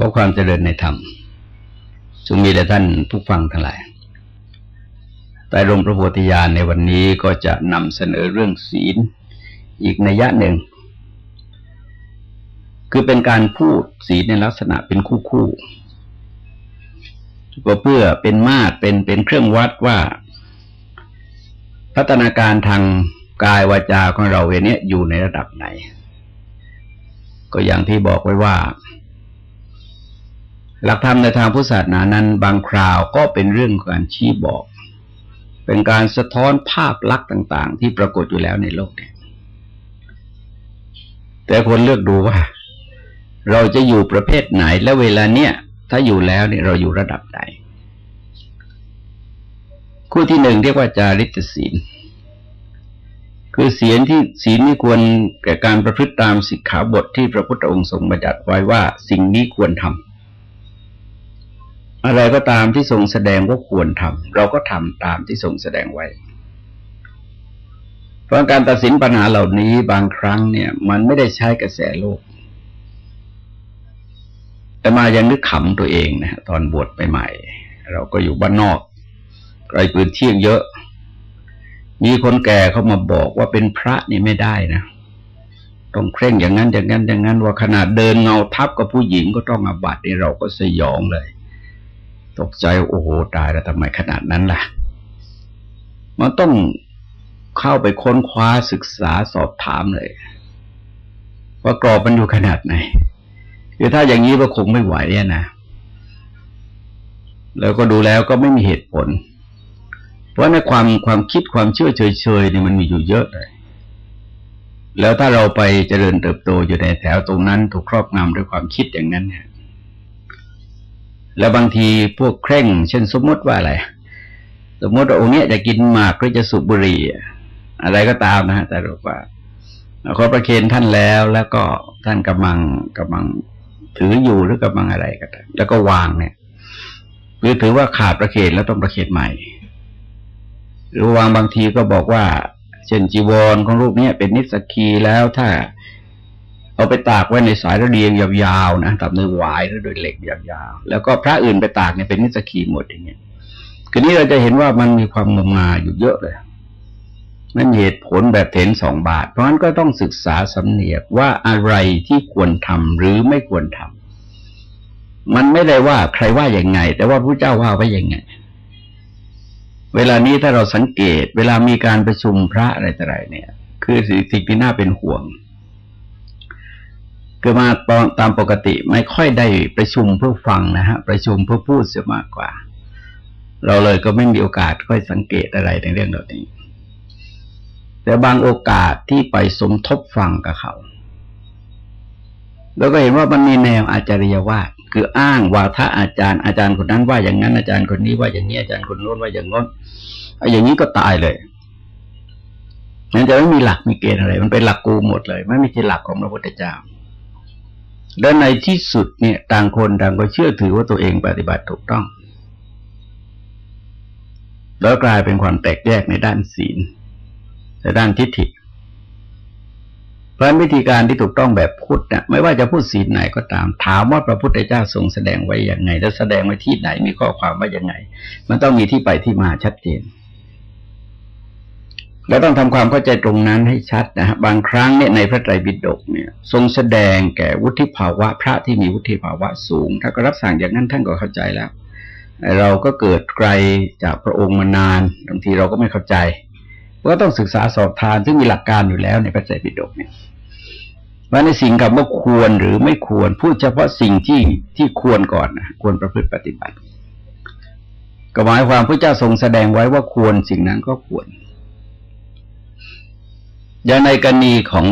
ขอความเจริญในธรรมจงมีแด่ท่านผู้ฟังทั้งหลายใต้ร่มพระโพธิญาณในวันนี้ก็จะนำเสนอเรื่องศีลอีกนัยยะหนึ่ง คือเป็นการพูดศีลในลักษณะเป็นคู่คู่ก็เพื่อเป็นมาตรเป็นเป็นเครื่องวัดว่า พัฒนาการทางกายวาจาของเราเวนี้อยู่ในระดับไหน ก็อย่างที่บอกไว้ว่า หลักธรรมในทางพุทธศาสนานั้นบางคราวก็เป็นเรื่องการชี้บอก เป็นการสะท้อนภาพลักษณ์ต่าง ๆ ที่ปรากฏอยู่แล้วในโลกนี้แต่คนเลือกดูว่า เราจะอยู่ประเภทไหนและเวลาเนี้ยถ้าอยู่แล้วเนี่ยเราอยู่ระดับไหนคู่ที่หนึ่งเรียกว่าจาริตศีล คือศีลที่ศีลนี่ควรแก่การประพฤติตามสิกขาบทที่พระพุทธองค์ทรงบัญญัติไว้ว่า สิ่งนี้ควรทำ อะไรก็ตามที่ทรงแสดงว่าควรทำเราก็ทำตามที่ทรงแสดงไว้ เพราะการตัดสินปัญหาเหล่านี้บางครั้งเนี่ย มันไม่ได้ใช้กระแสโลก แต่มายังนึกขำตัวเองนะตอนบวชใหม่ๆเราก็อยู่บ้านนอกไกลปืนเที่ยงเยอะ มีคนแก่เขามาบอกว่าเป็นพระนี่ไม่ได้นะต้องเคร่งอย่างนั้นอย่างนั้นอย่างนั้นว่าขนาดเดินเงาทับกับผู้หญิงก็ต้องอาบัตินี่เราก็สยองเลย ตกใจโอ้โหตายแล้วทำไมขนาดนั้นล่ะ มันต้องเข้าไปค้นคว้าศึกษาสอบถามเลย ว่ากรอบมันอยู่ขนาดไหนคือถ้าอย่างนี้ก็คงไม่ไหวนะแล้วก็ดูแล้วก็ไม่มีเหตุผล เพราะในความความคิดความเชื่อเฉยๆนี่มันมีอยู่เยอะเลยแล้วถ้าเราไปเจริญเติบโตอยู่ในแถวตรงนั้น ถูกครอบงำด้วยความคิดอย่างนั้นเนี่ย แล้วบางทีพวกเคร่ง เช่นสมมติว่าอะไร สมมติว่าองค์นี้จะกินหมากหรือจะสูบบุหรี่อะไรก็ตามนะฮะแต่รู้ว่าเขาประเคนท่านแล้วแล้วก็ท่านกำลังกำลังถืออยู่หรือกำลังอะไรก็แล้วก็วางเนี่ยหรือถือว่าขาดประเคนแล้วต้องประเคนใหม่ หรือวางบางทีก็บอกว่า เช่นจีวรของรูปนี้เป็นนิสกีแล้วถ้า เอาไปตากไว้ในสายระเดียงยาวๆนะตับเนื้อหวายหรือโดยเหล็กยาวๆแล้วก็พระอื่นไปตากเนี่ยเป็นนิสกีหมดอย่างเงี้ยคือนี้เราจะเห็นว่ามันมีความงมงายอยู่เยอะเลยนั่นเหตุผลแบบเถนสองบาท เพราะฉะนั้นก็ต้องศึกษาสำเนียกว่าอะไรที่ควรทำหรือไม่ควรทำมันไม่ได้ว่าใครว่าอย่างไง แต่ว่าพระเจ้าว่าไว้อย่างไง เวลานี้ถ้าเราสังเกต เวลามีการประชุมพระอะไรต่ออะไรเนี่ย คือสิ่งที่น่าเป็นห่วง คือมาตามปกติไม่ค่อยได้ประชุมเพื่อฟังนะฮะประชุมเพื่อพูดเสียมากกว่า เราเลยก็ไม่มีโอกาสค่อยสังเกตอะไรในเรื่องเหล่านี้ แต่บางโอกาสที่ไปสมทบฟังกับเขาเราก็เห็นว่ามันมีแนวอาจารยวาทคืออ้างว่าถ้าอาจารย์อาจารย์คนนั้นว่าอย่างนั้นอาจารย์คนนี้ว่าอย่างนี้อาจารย์คนโน้นว่าอย่างน้นอย่างนี้ก็ตายเลยนั่นจะไม่มีหลักมีเกณฑ์อะไร มันเป็นหลักกูหมดเลย ไม่มีที่หลักของพระพุทธเจ้า และในที่สุดเนี่ย ต่างคนต่างก็เชื่อถือว่าตัวเองปฏิบัติถูกต้อง แล้วกลายเป็นความแตกแยกในด้านศีลในด้านทิฏฐิเพราะวิธีการที่ถูกต้องแบบพุทธเนี่ยไม่ว่าจะพูดศีลไหนก็ตาม ถามว่าพระพุทธเจ้าทรงแสดงไว้อย่างไง และแสดงไว้ที่ไหนมีข้อความว่าอย่างไง มันต้องมีที่ไปที่มาชัดเจน แล้วต้องทำความเข้าใจตรงนั้นให้ชัดนะฮะบางครั้งเนี่ยในพระไตรปิฎกเนี่ยทรงแสดงแก่วุฒิภาวะ พระที่มีวุฒิภาวะสูง ถ้าก็รับสั่งอย่างนั้นท่านก็เข้าใจแล้ว เราก็เกิดไกลจากพระองค์มานานบางทีเราก็ไม่เข้าใจก็ต้องศึกษาสอบทานซึ่งมีหลักการอยู่แล้วในพระไตรปิฎกเนี่ยว่าในสิ่งกับว่าควรหรือไม่ควรพูดเฉพาะสิ่งที่ที่ควรก่อนนะควรประพฤติปฏิบัติ ก็หมายความพระเจ้าทรงแสดงไว้ว่าควรสิ่งนั้นก็ควร อย่างในกรณีของ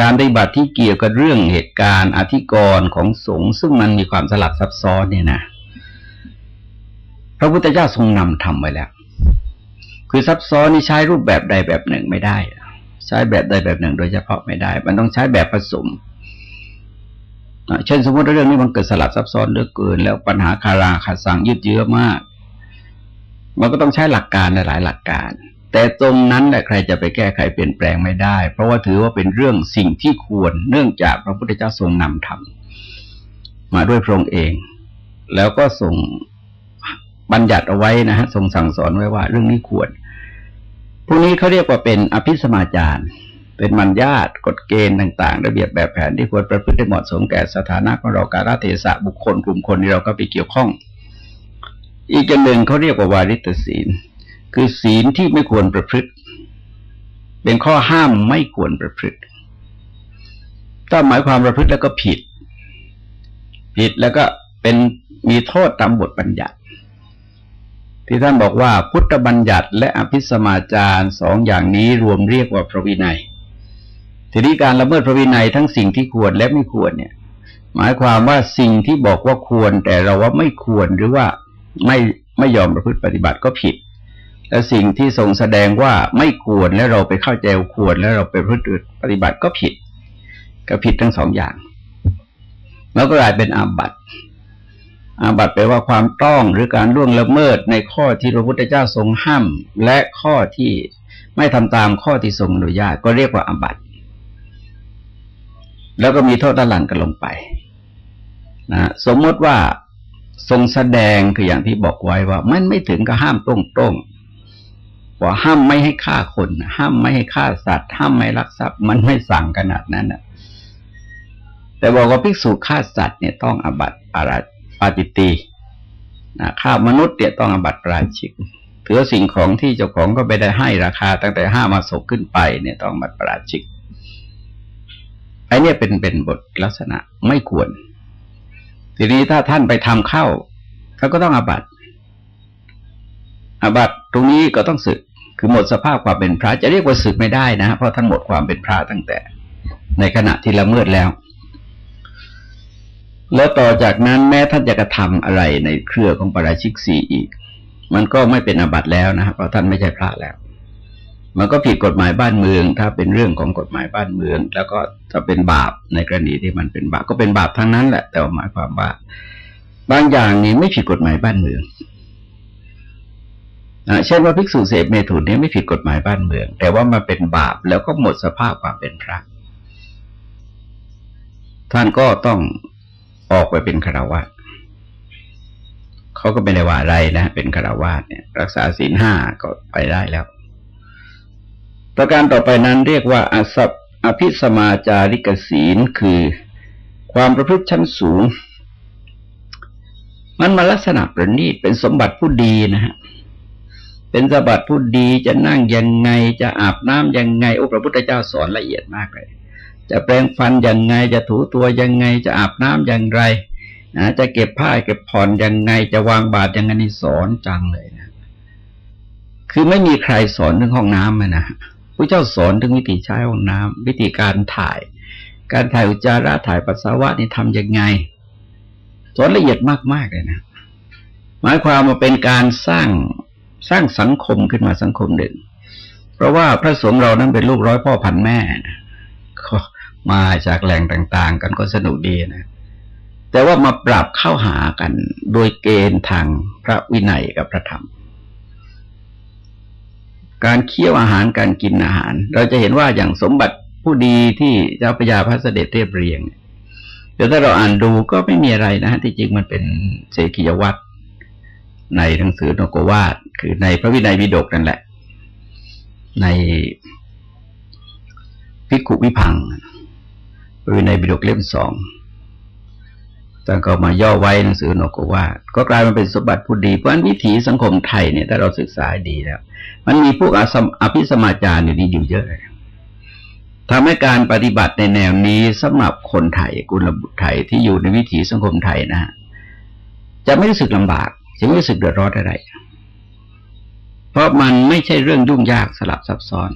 การปฏิบัติที่เกี่ยวกับเรื่องเหตุการณ์อธิกรณ์ของสงฆ์ซึ่งมันมีความสลับซับซ้อนเนี่ยนะ พระพุทธเจ้าทรงนำทำไว้แล้ว คือซับซ้อนนี่ใช้รูปแบบใดแบบหนึ่งไม่ได้ ใช้แบบใดแบบหนึ่ง โดยเฉพาะไม่ได้ มันต้องใช้แบบผสมเช่นสมมติเรื่องนี้มันเกิดสลับซับซ้อนเหลือเกิน แล้วปัญหาคาราคาสังยืดเยื้อมาก มันก็ต้องใช้หลักการหลายหลักการ แต่ตรงนั้นแหละใครจะไปแก้ไขเปลี่ยนแปลงไม่ได้ เพราะว่าถือว่าเป็นเรื่องสิ่งที่ควรเนื่องจากพระพุทธเจ้าทรงนำทำมาด้วยพระองค์เอง แล้วก็ส่งบัญญัติเอาไว้นะฮะทรงสั่งสอนไว้ว่าเรื่องนี้ควรพวกนี้เขาเรียกว่าเป็นอภิสมาจารเป็นมัญญาตกฎเกณฑ์ต่างๆ ระเบียบแบบแผนที่ควรประพฤติให้เหมาะสมแก่สถานะของเราการเทศะบุคคลกลุ่มคนที่เราก็ไปเกี่ยวข้อง อีกอย่างหนึ่งเขาเรียกว่าวาริตศีล คือศีลที่ไม่ควรประพฤติ เป็นข้อห้ามไม่ควรประพฤติ ถ้าหมายความประพฤติแล้วก็ผิด ผิดแล้วก็เป็นมีโทษตามบทบัญญัติ ที่ท่านบอกว่าพุทธบัญญัติ และอภิสมาจารสองอย่างนี้รวมเรียกว่าพระวินัย ทีนี้การละเมิดพระวินัยทั้งสิ่งที่ควรและไม่ควรเนี่ย หมายความว่าสิ่งที่บอกว่าควรแต่เราว่าไม่ควรหรือว่าไม่ไม่ยอมประพฤติปฏิบัติก็ผิด และสิ่งที่ทรงแสดงว่าไม่ควรและเราไปเข้าใจควร แล้วเราไปพฤติปฏิบัติก็ผิด ก็ผิดทั้งสองอย่าง แล้วก็กลายเป็นอาบัติอาบัติแปลว่าความต้องหรือการล่วงละเมิดในข้อที่พระพุทธเจ้าทรงห้ามและข้อที่ไม่ทำตามข้อที่ทรงอนุญาตก็เรียกว่าอาบัติแล้วก็มีโทษด้านหลังกันลงไปนะสมมติว่าทรงแสดงคืออย่างที่บอกไว้ว่า มันไม่ถึงกับห้ามตรงๆ ว่าห้ามไม่ให้ฆ่าคน ห้ามไม่ให้ฆ่าสัตว์ ห้ามไม่ลักทรัพย์ มันไม่สั่งขนาดนั้นนะแต่บอกว่าภิกษุฆ่าสัตว์เนี่ยต้องอบัติปาราปาติตีนะฆ่ามนุษย์เนี่ยต้องอบัติปราชิกถือสิ่งของที่เจ้าของก็ไปได้ให้ราคา ตั้งแต่ห้ามาศกขึ้นไปเนี่ยต้องอบัติปราชิกไอ้นี่เป็นเป็นบทลักษณะไม่ควร ทีนี้ถ้าท่านไปทำเข้าเขาก็ต้องอาบัติ อาบัตตรงนี้ก็ต้องสึก คือหมดสภาพความเป็นพระจะเรียกว่าสึกไม่ได้นะเพราะท่านหมดความเป็นพระตั้งแต่ ในขณะที่ละเมิดแล้ว แล้วต่อจากนั้นแม้ท่านจะกระทำอะไรในเครือของปราชิกสี่อีก มันก็ไม่เป็นอาบัติแล้วนะครับเพราะท่านไม่ใช่พระแล้ว มันก็ผิดกฎหมายบ้านเมือง ถ้าเป็นเรื่องของกฎหมายบ้านเมือง แล้วก็จะเป็นบาปในกรณีที่มันเป็นบาปก็เป็นบาปทั้งนั้นแหละแต่หมายความว่าบางอย่างนี้ไม่ผิดกฎหมายบ้านเมือง เช่นว่าภิกษุเสพเมถุนนี้ไม่ผิดกฎหมายบ้านเมือง แต่ว่ามาเป็นบาปแล้วก็หมดสภาพความเป็นพระ ท่านก็ต้องออกไปเป็นคารวะเขาก็ไม่ได้ว่าอะไรนะ เป็นคารวะเนี่ย รักษาศีลห้าก็ไปได้แล้ว ประการต่อไปนั้นเรียกว่าอสัพอภิสมาจาริกศีลคือความประพฤติชั้นสูง มันมาลักษณะประณีตเป็นสมบัติผู้ดีนะฮะ เป็นสบัติผู้ดีจะนั่งยังไง จะอาบน้ำยังไงโอ้พระพุทธเจ้าสอนละเอียดมากเลย จะแปรงฟันยังไง จะถูตัวยังไง จะอาบน้ำอย่างไรนะจะเก็บผ้าเก็บผ่อนยังไง จะวางบาตรยังไงนี่สอนจังเลยนะ คือไม่มีใครสอนเรื่องห้องน้ำนะพระเจ้าสอนถึงวิธีใช้ห้องน้ำวิธีการถ่าย การถ่ายอุจจาระถ่ายปัสสาวะนี่ทำยังไง สอนละเอียดมากๆเลยนะหมายความว่าเป็นการสร้าง สร้างสังคมขึ้นมาสังคมหนึ่ง เพราะว่าพระสงฆ์เรานั้นเป็นลูกร้อยพ่อพันแม่ก็มาจากแหล่งต่าง ๆ กันก็สนุกดีนะ แต่ว่ามาปรับเข้าหากันโดยเกณฑ์ทางพระวินัยกับพระธรรม การเคี่ยวอาหารการกินอาหาร เราจะเห็นว่าอย่างสมบัติผู้ดีที่เจ้าพระยาพระเสด็จเรียบเรียงเดี๋ยวถ้าเราอ่านดูก็ไม่มีอะไรนะที่จริงมันเป็นเสกียวัตร ในหนังสือนโกวาคือในพระวินัยวิดกนั่นแหละ ในพิกุวิพังพระวินัยวิดกเล่มสองท่านก็มาย่อไว้หนังสือนโกวาก็กลายมาเป็นสมบัติผู้ดีเพราะฉะนั้นวิถีสังคมไทยเนี่ยถ้าเราศึกษาดีแล้ว มันมีพวกอภิสมาจารอยู่นี่อยู่เยอะเลยทำให้การปฏิบัติในแนวนี้สำหรับคนไทยกุลบุตรไทยที่อยู่ในวิถีสังคมไทยนะฮะจะไม่รู้สึกลำบาก จะไม่รู้สึกเดือดร้อนอะไร เพราะมันไม่ใช่เรื่องยุ่งยากสลับซับซ้อน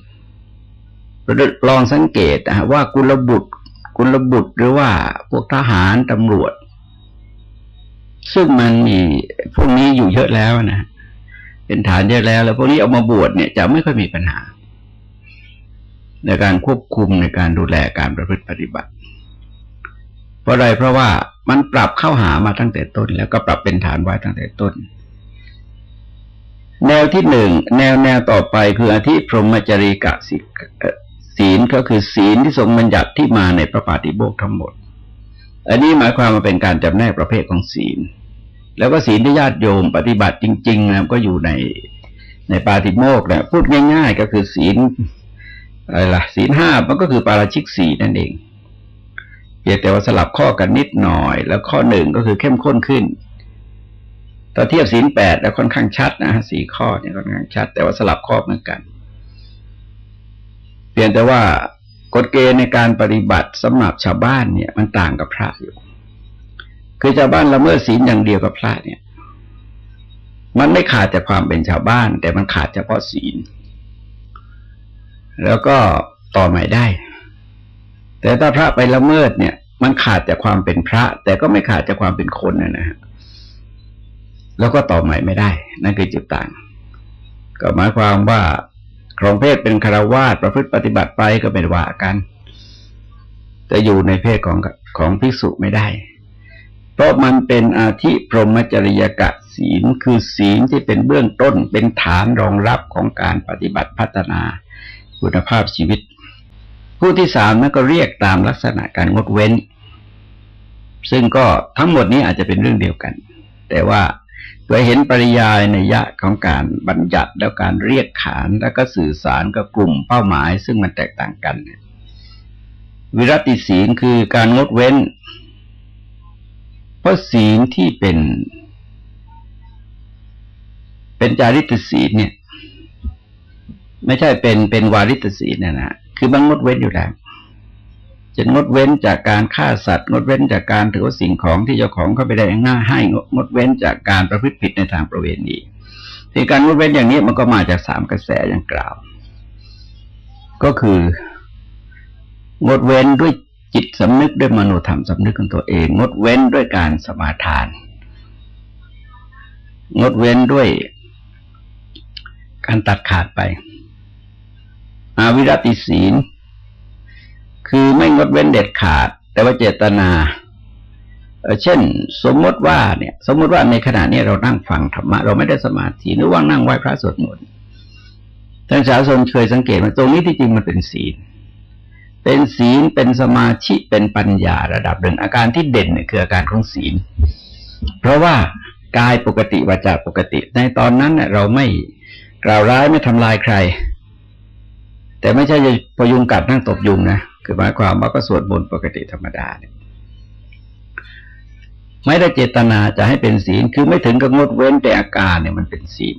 ลองสังเกตนะว่ากุลบุตร กุลบุตรหรือว่าพวกทหารตำรวจ ซึ่งมันมีพวกนี้อยู่เยอะแล้วนะเป็นฐานเยอะแล้ว แล้วพวกนี้เอามาบวชเนี่ยจะไม่ค่อยมีปัญหา ในการควบคุมในการดูแลการประพฤติปฏิบัติ ราะอะไรเพราะว่ามันปรับเข้าหามาตั้งแต่ต้น แล้วก็ปรับเป็นฐานไว้ตั้งแต่ต้น แนวที่หนึ่งแนวแนวต่อไปคืออธิพรหมจริกะศีลก็คือศีลที่ทรงบัญญัติที่มาในพระปาฏิโมกทั้งหมด อันนี้หมายความว่าเป็นการจำแนกประเภทของศีล แล้วก็ศีลที่ญาติโยมปฏิบัติจริงๆนะก็อยู่ในในปาติโมกเนี่ยพูดง่าย ๆ ก็คือศีลอะไรล่ะศีลห้ามันก็คือปาราชิกสีนั่นเอง เพียงแต่ว่าสลับข้อกันนิดหน่อย แล้วข้อหนึ่งก็คือเข้มข้นขึ้นต่อเทียบศีลแปดแล้วค่อนข้างชัดนะสี่ข้อเนี่ยค่อนข้างชัด แต่ว่าสลับข้อเหมือนกัน เพียงแต่ว่ากฎเกณฑ์ในการปฏิบัติสำหรับชาวบ้านเนี่ย มันต่างกับพระอยู่ คือชาวบ้านละเมิดศีลอย่างเดียวกับพระเนี่ย มันไม่ขาดจากความเป็นชาวบ้าน แต่มันขาดเฉพาะศีล แล้วก็ต่อใหม่ได้ แต่ถ้าพระไปละเมิดเนี่ย มันขาดจากความเป็นพระ แต่ก็ไม่ขาดจากความเป็นคนนะนะฮะแล้วก็ต่อใหม่ไม่ได้ นั่นคือจุดต่าง ก็หมายความว่าครองเพศเป็นคารวาสประพฤติปฏิบัติไปก็เป็นว่ากัน แต่อยู่ในเพศของของภิกษุไม่ได้ เพราะมันเป็นอาธิพรหมจริยกะศีลคือศีลที่เป็นเบื้องต้นเป็นฐานรองรับของการปฏิบัติพัฒนาคุณภาพชีวิต ผู้ที่สามนั้นก็เรียกตามลักษณะการงดเว้น ซึ่งก็ทั้งหมดนี้อาจจะเป็นเรื่องเดียวกัน แต่ว่าโดยเห็นปริยายในยะของการบัญญัติแล้วการเรียกขานแล้วก็สื่อสารกับกลุ่มเป้าหมาย ซึ่งมันแตกต่างกัน วิรัติศีลคือการงดเว้น เพราะศีลที่เป็น เป็นจาริตศีลเนี่ย ไม่ใช่เป็นเป็นวาริตศีลนะนะ คือมันงดเว้นอยู่แล้วจะงดเว้นจากการฆ่าสัตว์ งดเว้นจากการถือว่าสิ่งของที่เจ้าของเขาไปได้ง่ายให้งดเว้นจากการประพฤติผิดในทางประเวณีที่การงดเว้นอย่างนี้มันก็มาจากสามกระแสอย่างกล่าว ก็คืองดเว้นด้วยจิตสำนึกด้วยมโนธรรมสำนึกของตัวเอง งดเว้นด้วยการสมาทาน งดเว้นด้วยการตัดขาดไป อาวิรติศีล คือไม่งดเว้นเด็ดขาด แต่ว่าเจตนาเช่น สมมติว่าเนี่ย สมมติว่าในขณะนี้เรานั่งฟังธรรมะเราไม่ได้สมาธิหรือว่านั่งไหว้พระสวดมนต์ท่านสาวชนเคยสังเกตว่าตรงนี้ที่จริงมันเป็นศีล เป็นศีลเป็นสมาธิเป็นปัญญาระดับหนึ่งอาการที่เด่นเนี่ยคืออาการของศีล เพราะว่ากายปกติวาจาปกติ ในตอนนั้นเนี่ยเราไม่กล่าวร้ายไม่ทำลายใคร แต่ไม่ใช่จะพยุงกัดนั่งตบยุงนะคือหมายความว่าก็สวดมนต์ปกติธรรมดาเนี่ยไม่ได้เจตนาจะให้เป็นศีลคือไม่ถึงกับงดเว้นแต่อาการเนี่ยมันเป็นศีล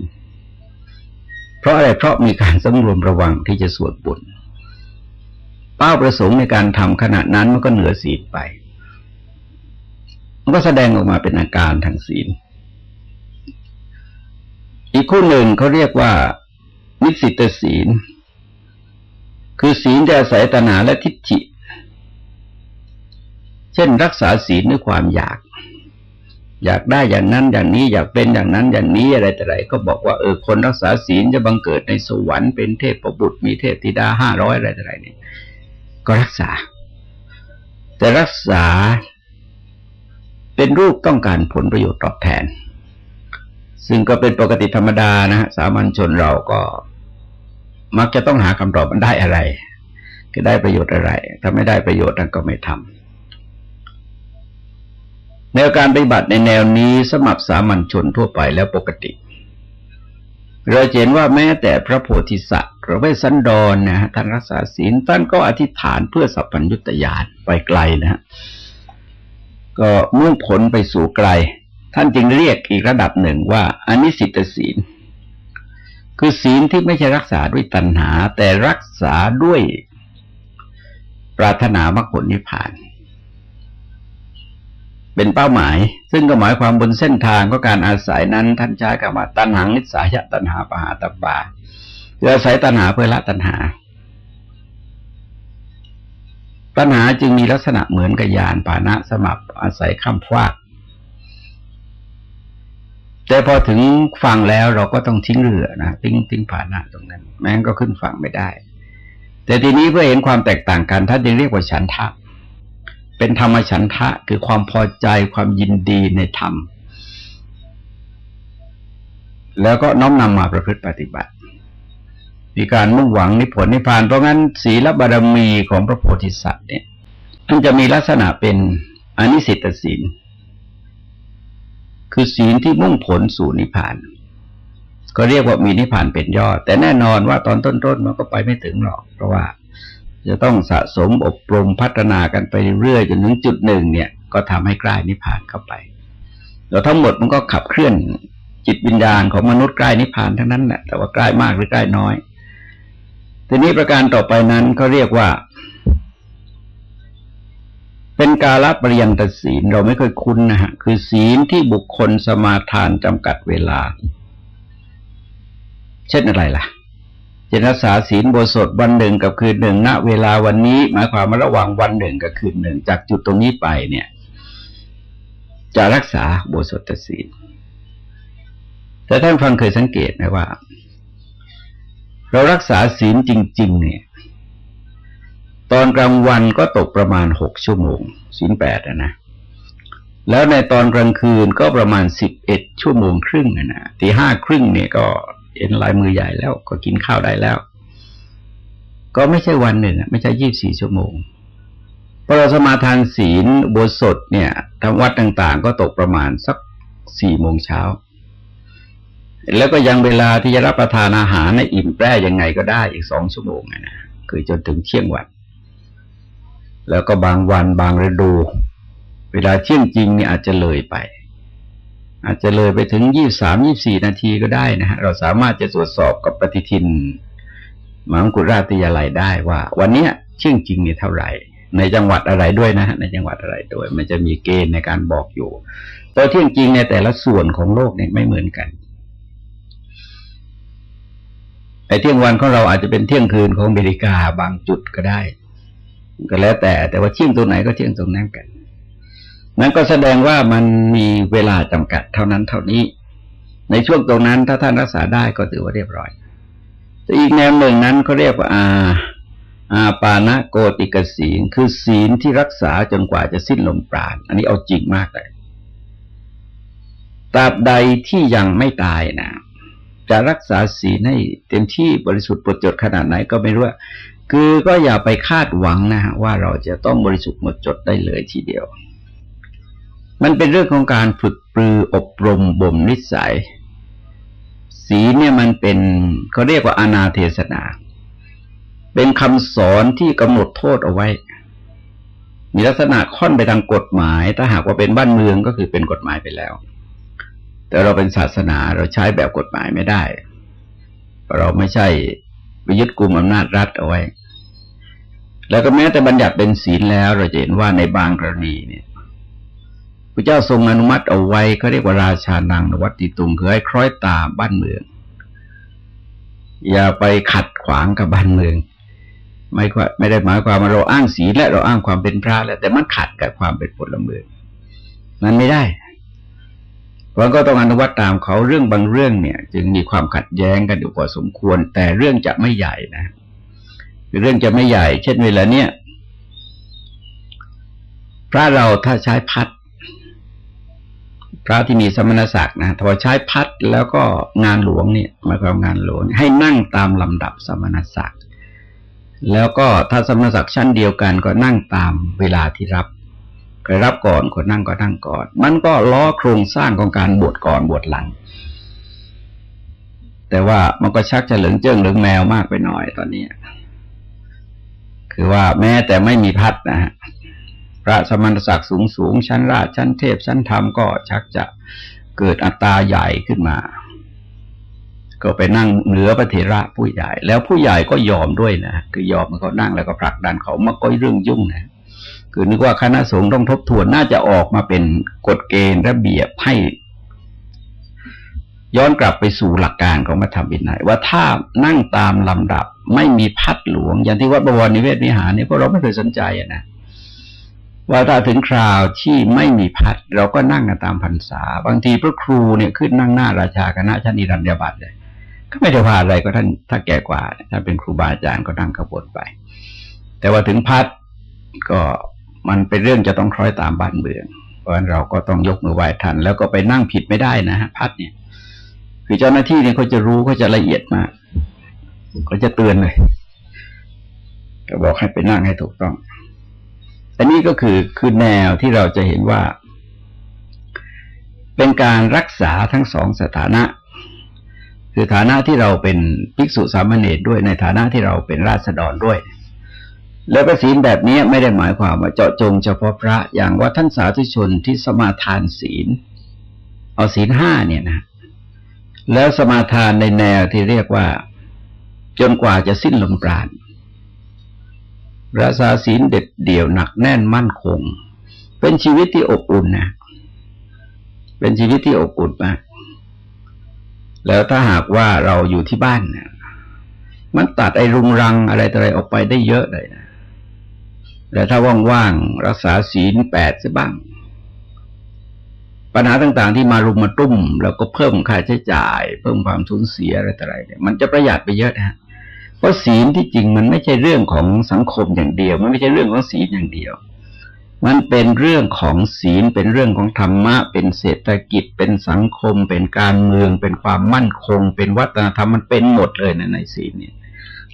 เพราะอะไรเพราะมีการสำรวมระวังที่จะสวดบุญเป้าประสงค์ในการทำขณะนั้นมันก็เหนือศีลไป มันก็แสดงออกมาเป็นอาการทางศีล อีกคู่หนึ่งเขาเรียกว่านิสิตศีล คือศีลจะอาศัยตนาและทิฏฐิ เช่นรักษาศีลด้วยความอยาก อยากได้อย่างนั้นอย่างนี้อยากเป็นอย่างนั้นอย่างนี้อะไรแต่ไรก็บอกว่าเออคนรักษาศีลจะบังเกิดในสวรรค์เป็นเทพประบุตรมีเทพธิดาห้าร้อยอะไรแต่ไรเนี่ยก็รักษา แต่รักษาเป็นรูปต้องการผลประโยชน์ตอบแทน ซึ่งก็เป็นปกติธรรมดานะฮะสามัญชนเราก็ มักจะต้องหาคำตอบมันได้อะไรคือได้ประโยชน์อะไร ถ้าไม่ได้ประโยชน์นั่นก็ไม่ทำแนวการปฏิบัติในแนวนี้สมับสามัญชนทั่วไปแล้วปกติ เราเห็นว่าแม้แต่พระโพธิสัตว์พระเวสสันดรนะฮะท่านรักษาศีลท่านก็อธิษฐานเพื่อสัพพัญญุตยานไปไกลนะฮะก็มุ่งผลไปสู่ไกล ท่านจึงเรียกอีกระดับหนึ่งว่าอนิสิตศีล คือศีลที่ไม่ใช่รักษาด้วยตัณหา แต่รักษาด้วยปรารถนามรรคผลนิพพาน เป็นเป้าหมาย ซึ่งก็หมายความบนเส้นทางก็การอาศัยนั้นท่านใช้คำว่าตัณหังนิสายะตัณหาปหาตบาคืออาศัยตัณหาเพื่อละตัณหา ตัณหาจึงมีลักษณะเหมือนกับยานปานะสมับอาศัยข้ามฟาก แต่พอถึงฝั่งแล้วเราก็ต้องทิ้งเรือนะทิ้งทิ้งผ่านะตรงนั้น แม้งก็ขึ้นฝั่งไม่ได้ แต่ทีนี้เพื่อเห็นความแตกต่างกันท่านจึงเรียกว่าฉันทะ เป็นธรรมฉันทะคือความพอใจความยินดีในธรรม แล้วก็น้อมนำมาประพฤติปฏิบัติมีการมุ่งหวังนิพพานนิพพาน เพราะงั้นศีลบารมีของพระโพธิสัตว์เนี่ยมันจะมีลักษณะเป็นอนนี้สิตศีล คือศีลที่มุ่งผลสู่นิพพาน ก็เรียกว่ามีนิพพานเป็นยอด แต่แน่นอนว่าตอนต้นๆมันก็ไปไม่ถึงหรอก เพราะว่า จะต้องสะสมอบรมพัฒนากันไปเรื่อยจนถึงจุดหนึ่งเนี่ย ก็ทำให้ใกล้นิพพานเข้าไปแล้วทั้งหมดมันก็ขับเคลื่อนจิตวิญญาณของมนุษย์ใกล้นิพพานทั้งนั้นแหละแต่ว่าใกล้มากหรือใกล้น้อย ทีนี้ประการต่อไปนั้นก็เรียกว่า เป็นกาลปริยันตศีลเราไม่เคยคุ้นนะฮะ คือศีลที่บุคคลสมาทานจำกัดเวลา เช่นอะไรล่ะเจนรักษาศีลบสดวันหนึ่งกับคืนหนึ่งณเวลาวันนี้หมายความว่าระหว่างวันหนึ่งกับคืนหนึ่ง จากจุดตรงนี้ไปเนี่ย จะรักษาบสดศีลแต่ท่านฟังเคยสังเกตไหมว่า เรารักษาศีลจริง ๆ เนี่ย ตอนกลางวันก็ตกประมาณหกชั่วโมงศีลแปดนะ แล้วในตอนกลางคืนก็ประมาณสิบเอ็ดชั่วโมงครึ่งนะตีห้าครึ่งเนี่ยก็เห็นลายมือใหญ่แล้วก็กินข้าวได้แล้ว ก็ไม่ใช่วันหนึ่งไม่ใช่ยี่บสี่ชั่วโมงพอเราสมาทานศีลบทสดเนี่ยทางวัดต่าง ๆ ก็ตกประมาณสักสี่โมงเช้า แล้วก็ยังเวลาที่จะรับประทานอาหารในอิ่มแปรยังไงก็ได้อีกสองชั่วโมงนะคือจนถึงเที่ยงวัน แล้วก็บางวันบางฤดู เวลาเที่ยงจริงเนี่ยอาจจะเลยไป อาจจะเลยไปถึงยี่สามยี่สี่นาทีก็ได้นะฮะเราสามารถจะตรวจสอบกับปฏิทินมหากุราติยาลัยได้ว่า วันเนี้ยเที่ยงจริงเนี่ยเท่าไหร่ ในจังหวัดอะไรด้วยนะฮะในจังหวัดอะไรด้วย มันจะมีเกณฑ์ในการบอกอยู่ตัวเที่ยงจริงในแต่ละส่วนของโลกเนี่ยไม่เหมือนกันไอ้เที่ยงวันของเราอาจจะเป็นเที่ยงคืนของอเมริกาบางจุดก็ได้ ก็แล้วแต่แต่ว่าเที่ยงตรงไหนก็เที่ยงตรงนั้นกัน นั้นก็แสดงว่ามันมีเวลาจำกัดเท่านั้นเท่านี้ ในช่วงตรงนั้นถ้าท่านรักษาได้ก็ถือว่าเรียบร้อย แต่อีกแนวหนึ่งนั้นเขาเรียกว่าอาอาปานะโกติกศีลคือศีลที่รักษาจนกว่าจะสิ้นลมปราณ อันนี้เอาจริงมากเลยตราบใดที่ยังไม่ตายนะจะรักษาศีลให้เต็มที่บริสุทธิ์ปดจดขนาดไหนก็ไม่รู้ คือก็อย่าไปคาดหวังนะฮะว่าเราจะต้องบริสุทธิ์หมดจดได้เลยทีเดียว มันเป็นเรื่องของการฝึกปรืออบรมบ่มนิสัยศีลเนี่ยมันเป็นเขาเรียกว่าอนาเทศนา เป็นคำสอนที่กำหนดโทษเอาไว้ มีลักษณะค่อนไปทางกฎหมาย ถ้าหากว่าเป็นบ้านเมืองก็คือเป็นกฎหมายไปแล้ว แต่เราเป็นศาสนาเราใช้แบบกฎหมายไม่ได้ เราไม่ใช่ไปยึดกลุ่มอำนาจรัฐเอาไว้ แล้วก็แม้แต่บัญญัติเป็นศีลแล้วเราจะเห็นว่าในบางกรณีเนี่ยพระเจ้าทรงอนุมัติเอาไว้เขาเรียกว่าราชานังนวัติตุงคือให้คล้อยตามบ้านเมือง อย่าไปขัดขวางกับบ้านเมือง ไม่ไม่ได้หมายความว่าเราอ้างศีลและเราอ้างความเป็นพระแล้วแต่มันขัดกับความเป็นพลเมืองมันไม่ได้เราก็ต้องอนุวัตตามเขาเรื่องบางเรื่องเนี่ย จึงมีความขัดแย้งกันอยู่พอสมควร แต่เรื่องจะไม่ใหญ่นะ เรื่องจะไม่ใหญ่ เช่นเวลาเนี้ยพระเราถ้าใช้พัด พระที่มีสมณศักดิ์นะถ้าใช้พัดแล้วก็งานหลวงเนี่ยหมายความงานหลวง ให้นั่งตามลำดับสมณศักดิ์แล้วก็ถ้าสมณศักดิ์ชั้นเดียวกันก็นั่งตามเวลาที่รับใครรับก่อนคนนั่งก็นั่งก่อน มันก็ล้อโครงสร้างของการบวชก่อนบวชหลัง แต่ว่ามันก็ชักจะเหลืองเจิ้งเหลืองแมวมากไปหน่อยตอนนี้ คือว่าแม้แต่ไม่มีพัดนะฮะพระสมณศักดิ์สูงสูงชั้นราชชั้นเทพชั้นธรรมก็ชักจะเกิดอัตราใหญ่ขึ้นมา ก็ไปนั่งเหนือพระเถระผู้ใหญ่ แล้วผู้ใหญ่ก็ยอมด้วยนะคือยอมมันเขานั่งแล้วก็ผลักดันเขามาก็เรื่องยุ่งนะคือนึกว่าคณะสงฆ์ต้องทบทวนน่าจะออกมาเป็นกฎเกณฑ์ระเบียบให้ ย้อนกลับไปสู่หลักการของพระธรรมวินัยว่าถ้านั่งตามลำดับไม่มีพัดหลวง อย่างที่วัดบวรนิเวศวิหารเนี่ยพวกเราไม่เคยสนใจนะว่าถ้าถึงคราวที่ไม่มีพัด เราก็นั่งกันตามพรรษา บางทีพระครูเนี่ยขึ้นนั่งหน้าราชาคณะชั้นอิรัญญาบัตเลย ก็ไม่ได้ว่าอะไรก็ท่านถ้าแก่กว่าท่านเป็นครูบาอาจารย์ก็นั่งขบวนไป แต่ว่าถึงพัดก็มันเป็นเรื่องจะต้องคล้อยตามบ้านเมือง เพราะฉะนั้นเราก็ต้องยกมือไหว้ทันแล้วก็ไปนั่งผิดไม่ได้นะฮะพัดเนี่ย คือเจ้าหน้าที่เนี่ยเขาจะรู้เขาจะละเอียดมากเขาจะเตือนเลยก็บอกให้ไปนั่งให้ถูกต้อง อันนี้ก็คือคือแนวที่เราจะเห็นว่า เป็นการรักษาทั้งสองสถานะ คือฐานะที่เราเป็นภิกษุสามเณรด้วยในฐานะที่เราเป็นราษฎรด้วย แล้วก็ศีลแบบนี้ไม่ได้หมายความว่าเจาะจงเฉพาะพระอย่างว่าท่านสาธุชนที่สมาทานศีล เอาศีลห้าเนี่ยนะ แล้วสมาทานในแนวที่เรียกว่า จนกว่าจะสิ้นลมปราณรักษาศีลเด็ดเดี่ยวหนักแน่นมั่นคง เป็นชีวิตที่อบอุ่นนะ เป็นชีวิตที่อบอุ่นมากแล้วถ้าหากว่าเราอยู่ที่บ้านเนี่ยมันตัดไอ้รุงรังอะไรต่ออะไรออกไปได้เยอะเลยนะแต่ถ้าว่างๆรักษาศีลแปดซะบ้าง ปัญหาต่างๆ ที่มารุมมาตุ้ม แล้วก็เพิ่มค่าใช้จ่าย เพิ่มความทุนเสียอะไรต่ออะไรเนี่ยมันจะประหยัดไปเยอะนะเพราะศีลที่จริงมันไม่ใช่เรื่องของสังคมอย่างเดียว มันไม่ใช่เรื่องของศีลอย่างเดียว มันเป็นเรื่องของศีลเป็นเรื่องของธรรมะ เป็นเศรษฐกิจเป็นสังคม เป็นการเมือง เป็นความมั่นคง เป็นวัฒนธรรมมันเป็นหมดเลยในในศีลเนี่ย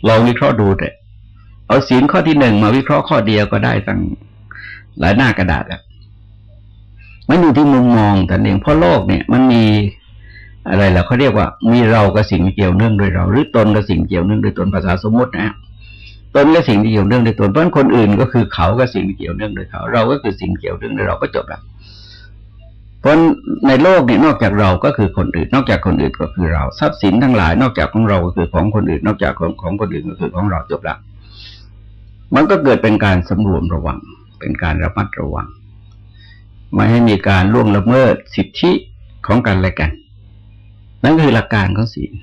ลองวิเคราะห์ดูเถอะเอาศีลข้อที่หนึ่งมาวิเคราะห์ข้อเดียวก็ได้ตั้งหลายหน้ากระดาษแล้ว มันอยู่ที่มุมมองแต่เองเพราะโลกเนี่ย มันมีอะไรล่ะเขาเรียกว่ามีเรากับสิ่งเกี่ยวเนื่องโดยเรา หรือตนกับสิ่งเกี่ยวเนื่องโดยตนภาษาสมมตินะตนกับสิ่งที่เกี่ยวเนื่องโดยตนเพราะคนอื่นก็คือเขากับสิ่งที่เกี่ยวเนื่องโดยเขา เราก็คือสิ่งเกี่ยวเนื่องโดยเราก็จบและเพราะในโลกนี่นอกจากเราก็คือคนอื่น นอกจากคนอื่นก็คือเราทรัพย์สินทั้งหลาย นอกจากของเราก็คือของคนอื่น นอกจากของของคนอื่นก็คือของเราจบละมันก็เกิดเป็นการสำรวมระวัง เป็นการระมัดระวัง ไม่ให้มีการล่วงละเมิดสิทธิของกันและกัน นั่นคือหลักการของศีล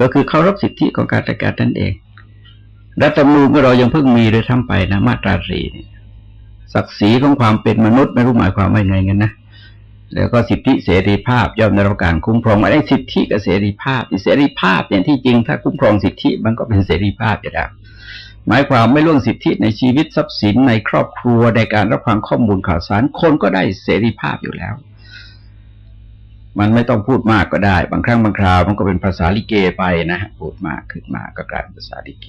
ก็คือเคารพสิทธิของการจัดการนั่นเอง รัฐธรรมนูญก็เรายังเพิ่งมีเลยทำไปนะมาตราสีเนี่ยศักดิ์ศรีของความเป็นมนุษย์ไม่รู้หมายความว่าไงกันนะแล้วก็สิทธิเสรีภาพย่อมได้รับการคุ้มครองมาได้สิทธิกับเสรีภาพเสรีภาพเนี่ยที่จริงถ้าคุ้มครองสิทธิมันก็เป็นเสรีภาพอยู่แล้ว หมายความไม่ล่วงสิทธิในชีวิตทรัพย์สินในครอบครัวในการรับฟังข้อมูลข่าวสารคนก็ได้เสรีภาพอยู่แล้ว มันไม่ต้องพูดมากก็ได้ บางครั้งบางคราวมันก็เป็นภาษาลิเกไปนะพูดมากขึ้นมาก็กลายเป็นภาษาลิเก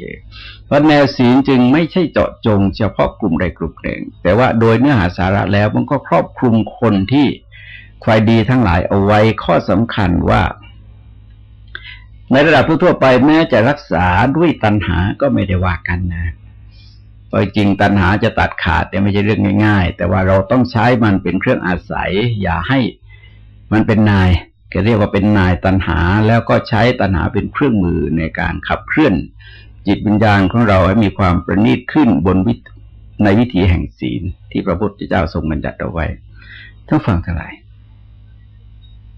เพราะแนวศีลจึงไม่ใช่เจาะจง เฉพาะกลุ่มใดกลุ่มหนึ่ง แต่ว่าโดยเนื้อหาสาระแล้วมันก็ครอบคลุมคนที่ควายดีทั้งหลายเอาไว้ข้อสำคัญว่า ในระดับทั่วไปแม้จะรักษาด้วยตัณหาก็ไม่ได้ว่ากันนะเพราะจริงตัณหาจะตัดขาดแต่ไม่ใช่เรื่องง่าย ๆ แต่ว่าเราต้องใช้มันเป็นเครื่องอาศัย อย่าให้มันเป็นนายก็เรียกว่าเป็นนายตัณหา แล้วก็ใช้ตัณหาเป็นเครื่องมือในการขับเคลื่อน จิตวิญญาณของเราให้มีความประณีตขึ้นบนวิในวิถีแห่งศีลที่พระพุทธเจ้าทรงบัญญัติเอาไว้ทั้งฟังทั้งหลาย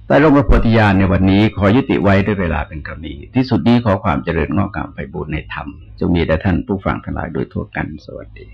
ใต่ลงพระโพธิญาณในวันนี้ขอยุติไว้ด้วยเวลาเป็นกรณีที่สุดนี้ขอความเจริญงอกงามไปบูรณนธรรมจงมีแด่ท่านผู้ฟังทั้งหลายโดยทั่วกันสวัสดี